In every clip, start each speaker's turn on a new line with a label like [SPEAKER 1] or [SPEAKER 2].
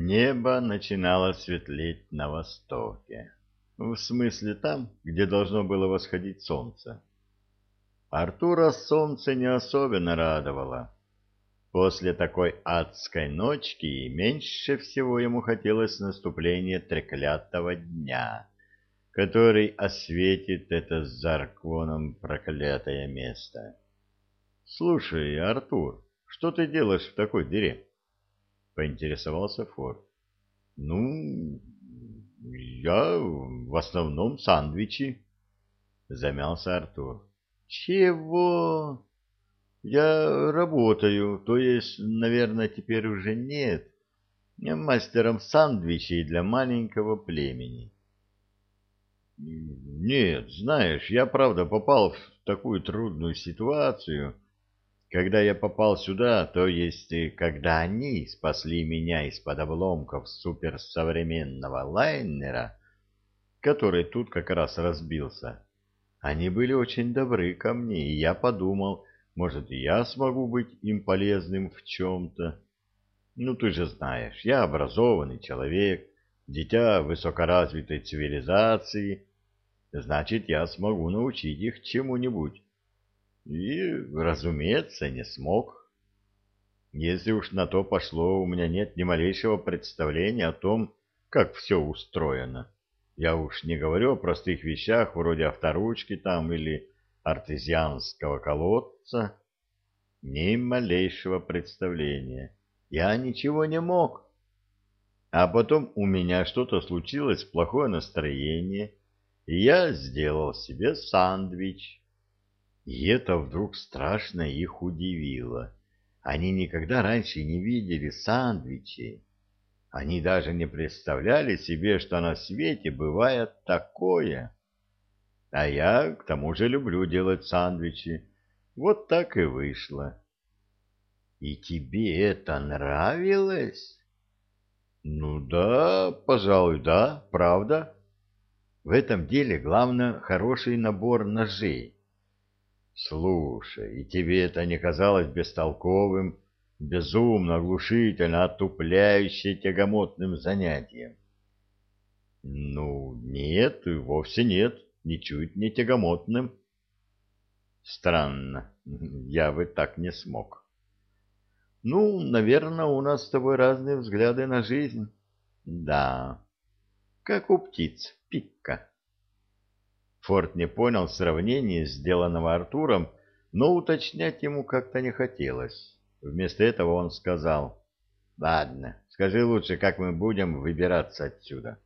[SPEAKER 1] Небо начинало светлеть на востоке. В смысле там, где должно было восходить солнце. Артура солнце не особенно радовало. После такой адской ночки меньше всего ему хотелось наступления треклятого дня, который осветит это с Зарквоном проклятое место. — Слушай, Артур, что ты делаешь в такой дыре? — поинтересовался Форд. — Ну, я в основном сандвичи, — замялся Артур. — Чего? Я работаю, то есть, наверное, теперь уже нет, мастером сандвичей для маленького племени. Нет, знаешь, я правда попал в такую трудную ситуацию. Когда я попал сюда, то есть, когда они спасли меня из-под обломков суперсовременного лайнера, который тут как раз разбился, они были очень добры ко мне, и я подумал, может, я смогу быть им полезным в чем-то. Ну, ты же знаешь, я образованный человек, дитя высокоразвитой цивилизации, значит, я смогу научить их чему-нибудь. И, разумеется, не смог. Если уж на то пошло, у меня нет ни малейшего представления о том, как все устроено. Я уж не говорю о простых вещах, вроде авторучки там или артезианского колодца, ни малейшего представления. Я ничего не мог. А потом у меня что-то случилось, плохое настроение, и я сделал себе сандвич. И это вдруг страшно их удивило. Они никогда раньше не видели сандвичей. Они даже не представляли себе, что на свете бывает такое. А я, к тому же, люблю делать сандвичи. Вот так и вышло. И тебе это нравилось? Ну да, пожалуй, да, правда. В этом деле главное хороший набор ножей. Слушай, и тебе это не казалось бестолковым, безумно, оглушительно, отупляюще тягомотным занятием? Ну, нет, и вовсе нет ничуть не тягомотным. Странно, я бы так не смог. Ну, наверное, у нас с тобой разные взгляды на жизнь. Да, как у птиц, пикка. Форд не понял сравнения, сделанного Артуром, но уточнять ему как-то не хотелось. Вместо этого он сказал, «Ладно, скажи лучше, как мы будем выбираться отсюда».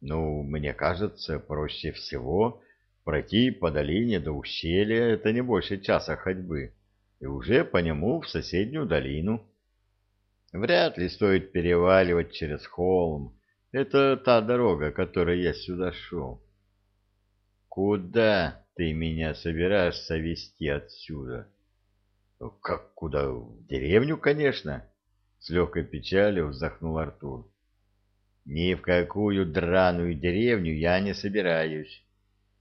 [SPEAKER 1] Ну, мне кажется, проще всего пройти по долине до ущелья, это не больше часа ходьбы, и уже по нему в соседнюю долину. Вряд ли стоит переваливать через холм. Это та дорога, которой я сюда шел. Куда ты меня собираешься везти отсюда? Как куда? В деревню, конечно. С легкой печалью вздохнул Артур. Ни в какую драную деревню я не собираюсь.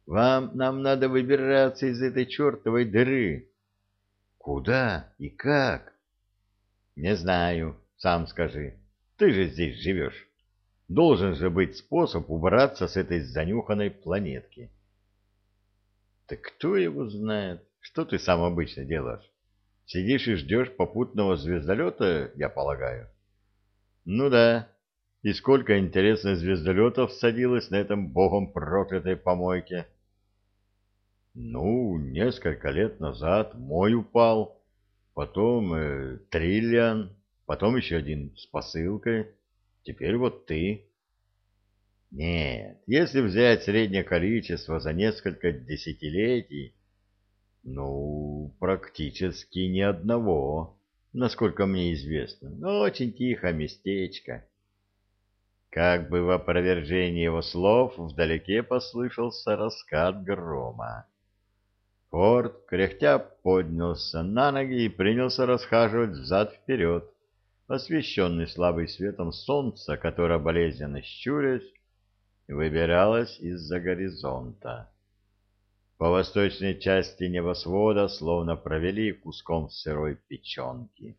[SPEAKER 1] Вам, нам надо выбираться из этой чертовой дыры. Куда и как? Не знаю, сам скажи. Ты же здесь живешь. Должен же быть способ убраться с этой занюханной планетки. Так кто его знает? Что ты сам обычно делаешь? Сидишь и ждешь попутного звездолета, я полагаю? Ну да, и сколько, интересно, звездолетов садилось на этом богом проклятой помойке? Ну, несколько лет назад мой упал, потом э, Триллиан, потом еще один с посылкой, теперь вот ты. Нет, если взять среднее количество за несколько десятилетий, ну, практически ни одного, насколько мне известно, но очень тихо местечко. Как бы в опровержении его слов вдалеке послышался раскат грома. Форд, кряхтя, поднялся на ноги и принялся расхаживать взад-вперед, освещенный слабым светом солнца, которое, болезненно щурясь, выбиралось из-за горизонта. По восточной части небосвода словно провели куском сырой печенки.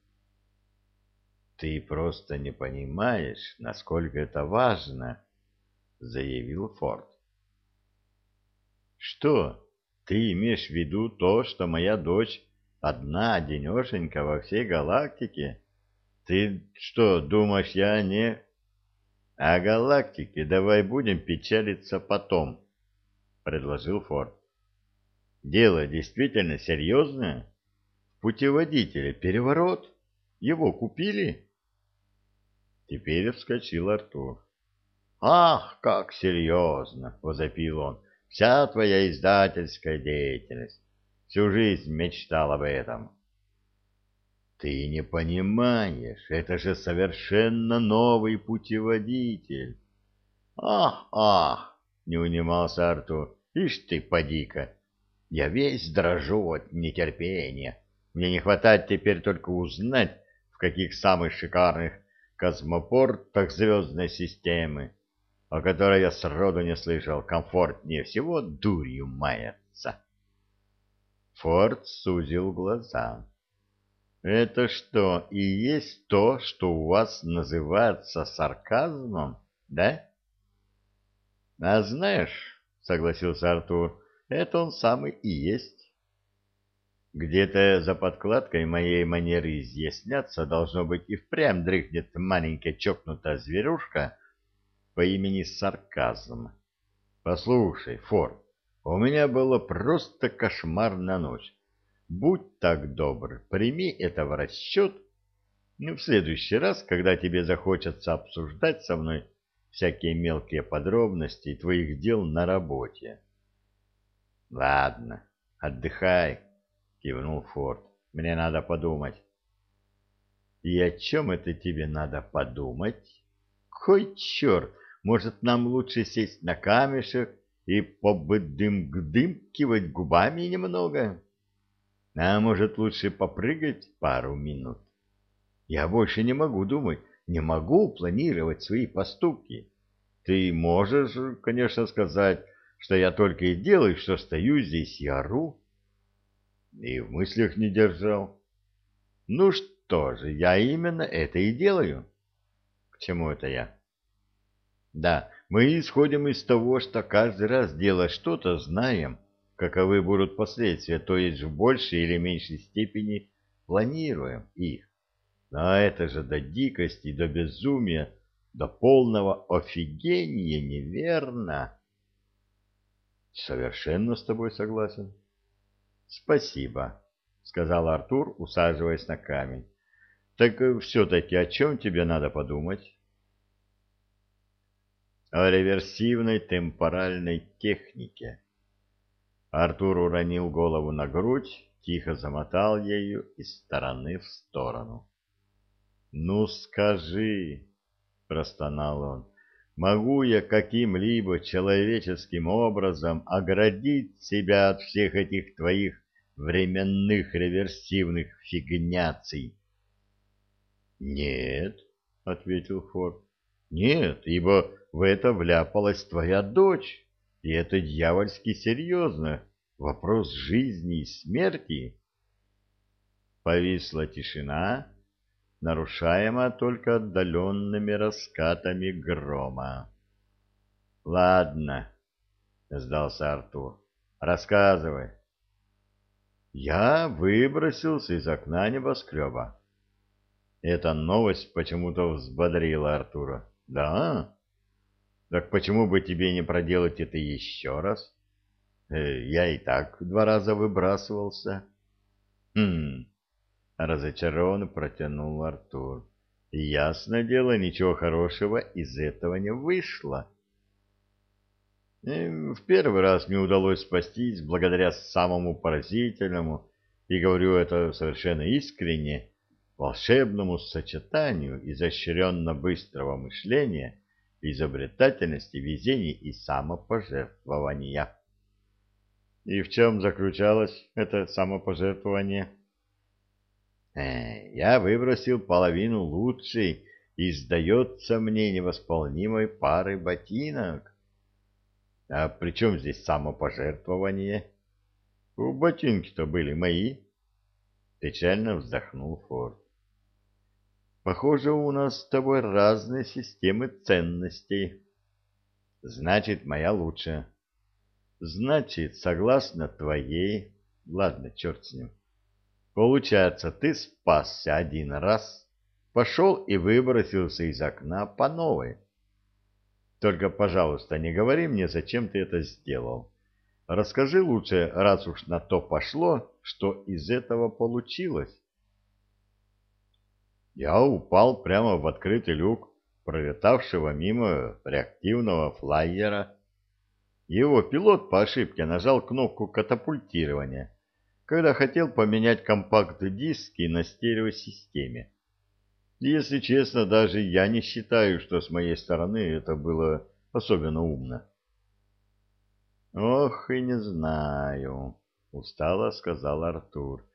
[SPEAKER 1] Ты просто не понимаешь, насколько это важно, заявил Форд. Что? Ты имеешь в виду то, что моя дочь одна денешенька во всей галактике? Ты что, думаешь, я не... О галактике давай будем печалиться потом, предложил Форд. Дело действительно серьезное. В путеводителе переворот. Его купили? Теперь вскочил Артур. «Ах, как серьезно!» — возопил он. «Вся твоя издательская деятельность. Всю жизнь мечтал об этом». «Ты не понимаешь, это же совершенно новый путеводитель». «Ах, ах!» — не унимался Артур. «Ишь ты, поди-ка! Я весь дрожу от нетерпения. Мне не хватает теперь только узнать, в каких самых шикарных космопортах звездной системы, о которой я сроду не слышал, комфортнее всего дурью маяться. Форд сузил глаза. «Это что, и есть то, что у вас называется сарказмом, да?» «А знаешь, — согласился Артур, — это он самый и есть. Где-то за подкладкой моей манеры изъясняться должно быть и впрямь дрыхнет маленькая чокнутая зверюшка по имени Сарказм. Послушай, Форд, у меня было просто кошмарная ночь. Будь так добр, прими это в расчет. Ну, в следующий раз, когда тебе захочется обсуждать со мной всякие мелкие подробности твоих дел на работе. Ладно, отдыхай. — кивнул Форд. — Мне надо подумать. — И о чем это тебе надо подумать? Кой черт, может, нам лучше сесть на камешек и побыдым-гдымкивать губами немного? А может, лучше попрыгать пару минут? Я больше не могу думать, не могу планировать свои поступки. Ты можешь, конечно, сказать, что я только и делаю, что стою здесь и ору, и в мыслях не держал. Ну что же, я именно это и делаю. К чему это я? Да, мы исходим из того, что каждый раз, делая что-то, знаем, каковы будут последствия, то есть в большей или меньшей степени планируем их. Но это же до дикости, до безумия, до полного офигения неверно. Совершенно с тобой согласен. Спасибо, сказал Артур, усаживаясь на камень. Так все-таки о чем тебе надо подумать? О реверсивной темпоральной технике. Артур уронил голову на грудь, тихо замотал ею из стороны в сторону. «Ну скажи», — простонал он, — «могу я каким-либо человеческим образом оградить себя от всех этих твоих временных реверсивных фигняций. «Нет», — ответил Форд, — «нет, ибо в это вляпалась твоя дочь, и это дьявольски серьезно, вопрос жизни и смерти». Повисла тишина, нарушаемая только отдаленными раскатами грома. «Ладно», — сдался Артур, — «рассказывай». Я выбросился из окна небоскреба. Эта новость почему-то взбодрила Артура. Да? Так почему бы тебе не проделать это еще раз? Э, я и так два раза выбрасывался. Хм, разочарованно протянул Артур. Ясно дело, ничего хорошего из этого не вышло. В первый раз мне удалось спастись благодаря самому поразительному, и говорю это совершенно искренне, волшебному сочетанию изощренно быстрого мышления, изобретательности, везения и самопожертвования. И в чем заключалось это самопожертвование? Э, я выбросил половину лучшей и, сдается мне, невосполнимой пары ботинок. А при чем здесь самопожертвование? У Ботинки-то были мои. Печально вздохнул Форд. Похоже, у нас с тобой разные системы ценностей. Значит, моя лучше. Значит, согласно твоей... Ладно, черт с ним. Получается, ты спасся один раз, пошел и выбросился из окна по новой. Только, пожалуйста, не говори мне, зачем ты это сделал. Расскажи лучше, раз уж на то пошло, что из этого получилось. Я упал прямо в открытый люк, пролетавшего мимо реактивного флайера. Его пилот по ошибке нажал кнопку катапультирования, когда хотел поменять компакт-диски на стереосистеме. если честно, даже я не считаю, что с моей стороны это было особенно умно. «Ох, и не знаю», — устало сказал Артур.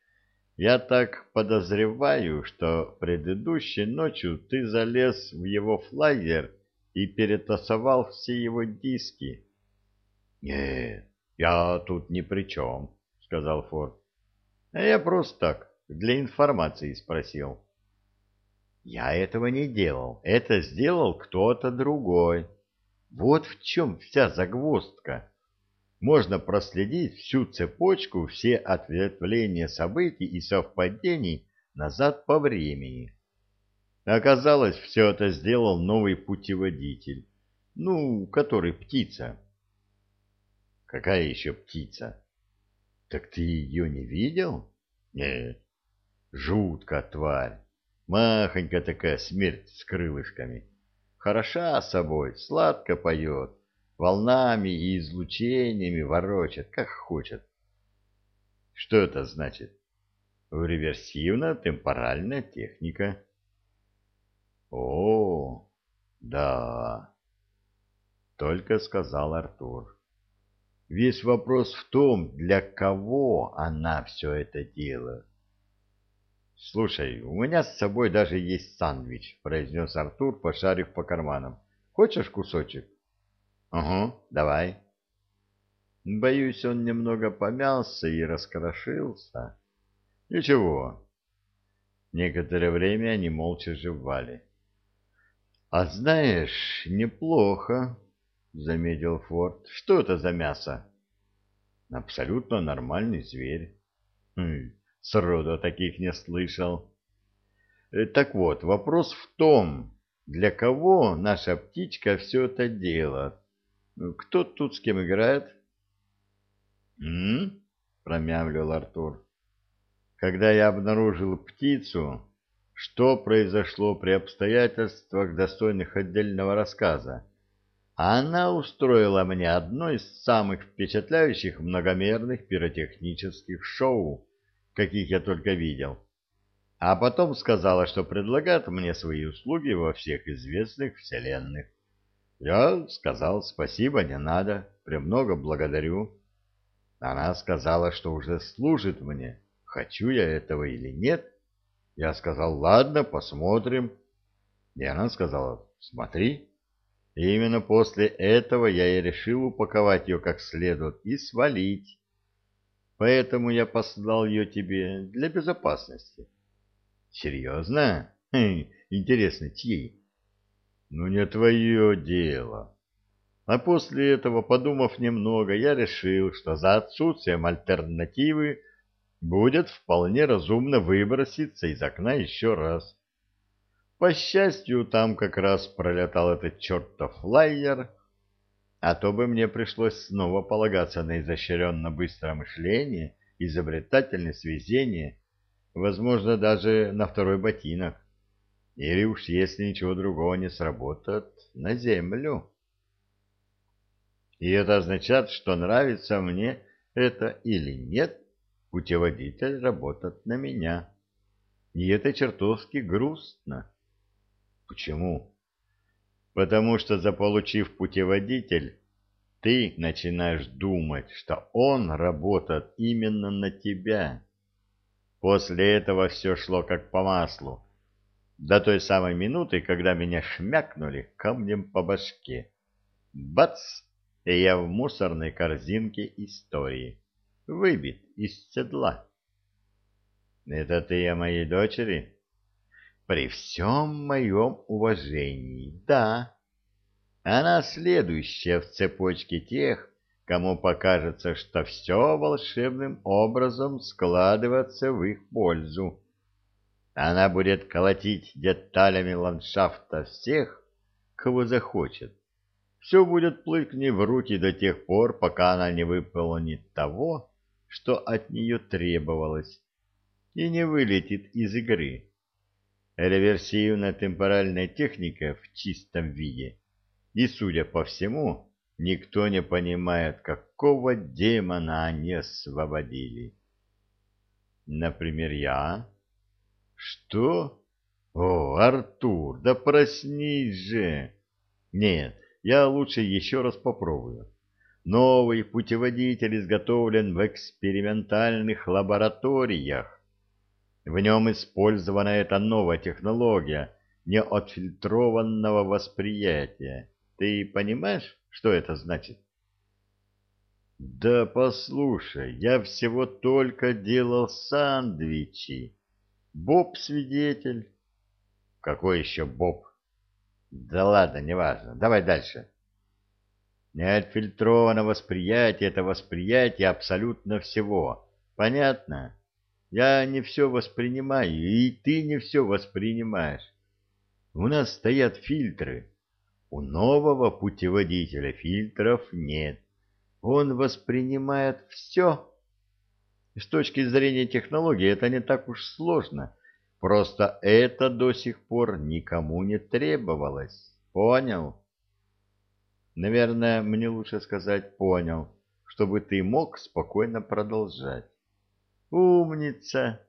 [SPEAKER 1] «Я так подозреваю, что предыдущей ночью ты залез в его флайер и перетасовал все его диски». «Нет, я тут ни при чем», — сказал Форд. «А я просто так, для информации спросил». «Я этого не делал. Это сделал кто-то другой. Вот в чем вся загвоздка» можно проследить всю цепочку, все ответвления событий и совпадений назад по времени. Оказалось, все это сделал новый путеводитель, ну, который птица. Какая еще птица? Так ты ее не видел? Нет. Жутко тварь. Махонькая такая смерть с крылышками. Хороша собой, сладко поет волнами и излучениями ворочат, как хочет. Что это значит? Реверсивно-темпоральная техника. О, да, только сказал Артур. Весь вопрос в том, для кого она все это делает. «Слушай, у меня с собой даже есть сандвич», — произнес Артур, пошарив по карманам. «Хочешь кусочек?» Угу, давай. Боюсь, он немного помялся и раскрошился. Ничего. Некоторое время они молча жевали. — А знаешь, неплохо, — заметил Форд. — Что это за мясо? — Абсолютно нормальный зверь. Хм, сроду таких не слышал. Э, так вот, вопрос в том, для кого наша птичка все это делает. Кто тут с кем играет? М? промямлил Артур. Когда я обнаружил птицу, что произошло при обстоятельствах, достойных отдельного рассказа? Она устроила мне одно из самых впечатляющих многомерных пиротехнических шоу, каких я только видел. А потом сказала, что предлагает мне свои услуги во всех известных вселенных. Я сказал спасибо, не надо, премного благодарю. Она сказала, что уже служит мне, хочу я этого или нет. Я сказал, ладно, посмотрим. И она сказала, смотри. И именно после этого я и решил упаковать ее как следует и свалить. Поэтому я послал ее тебе для безопасности. Серьезно? Хм, интересно, чьей? Ну, не твое дело. А после этого, подумав немного, я решил, что за отсутствием альтернативы будет вполне разумно выброситься из окна еще раз. По счастью, там как раз пролетал этот чертов флайер, а то бы мне пришлось снова полагаться на изощренно быстрое мышление, изобретательность, везение, возможно, даже на второй ботинок. Или уж если ничего другого не сработает, на землю. И это означает, что нравится мне это или нет, путеводитель работает на меня. И это чертовски грустно. Почему? Потому что, заполучив путеводитель, ты начинаешь думать, что он работает именно на тебя. После этого все шло как по маслу до той самой минуты, когда меня шмякнули камнем по башке. Бац! И я в мусорной корзинке истории. Выбит из седла. Это ты о моей дочери? При всем моем уважении, да. Она следующая в цепочке тех, кому покажется, что все волшебным образом складывается в их пользу. Она будет колотить деталями ландшафта всех, кого захочет. Все будет плыть к ней в руки до тех пор, пока она не выполнит того, что от нее требовалось, и не вылетит из игры. Реверсивная темпоральная техника в чистом виде. И, судя по всему, никто не понимает, какого демона они освободили. Например, я. Что? О, Артур, да проснись же! Нет, я лучше еще раз попробую. Новый путеводитель изготовлен в экспериментальных лабораториях. В нем использована эта новая технология неотфильтрованного восприятия. Ты понимаешь, что это значит? Да послушай, я всего только делал сандвичи. Боб свидетель. Какой еще Боб? Да ладно, неважно. Давай дальше. Неотфильтрованное восприятие — это восприятие абсолютно всего. Понятно? Я не все воспринимаю, и ты не все воспринимаешь. У нас стоят фильтры. У нового путеводителя фильтров нет. Он воспринимает все. С точки зрения технологии это не так уж сложно. Просто это до сих пор никому не требовалось. Понял? Наверное, мне лучше сказать «понял», чтобы ты мог спокойно продолжать. Умница!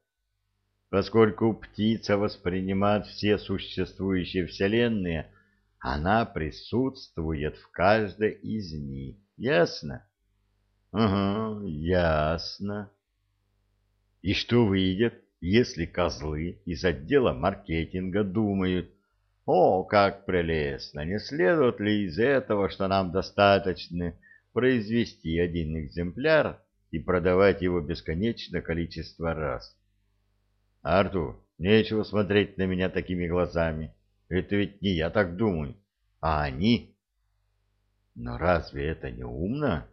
[SPEAKER 1] Поскольку птица воспринимает все существующие вселенные, она присутствует в каждой из них. Ясно? Угу, ясно. И что выйдет? если козлы из отдела маркетинга думают, «О, как прелестно! Не следует ли из этого, что нам достаточно произвести один экземпляр и продавать его бесконечное количество раз?» «Артур, нечего смотреть на меня такими глазами. Это ведь не я так думаю, а они». «Но разве это не умно?»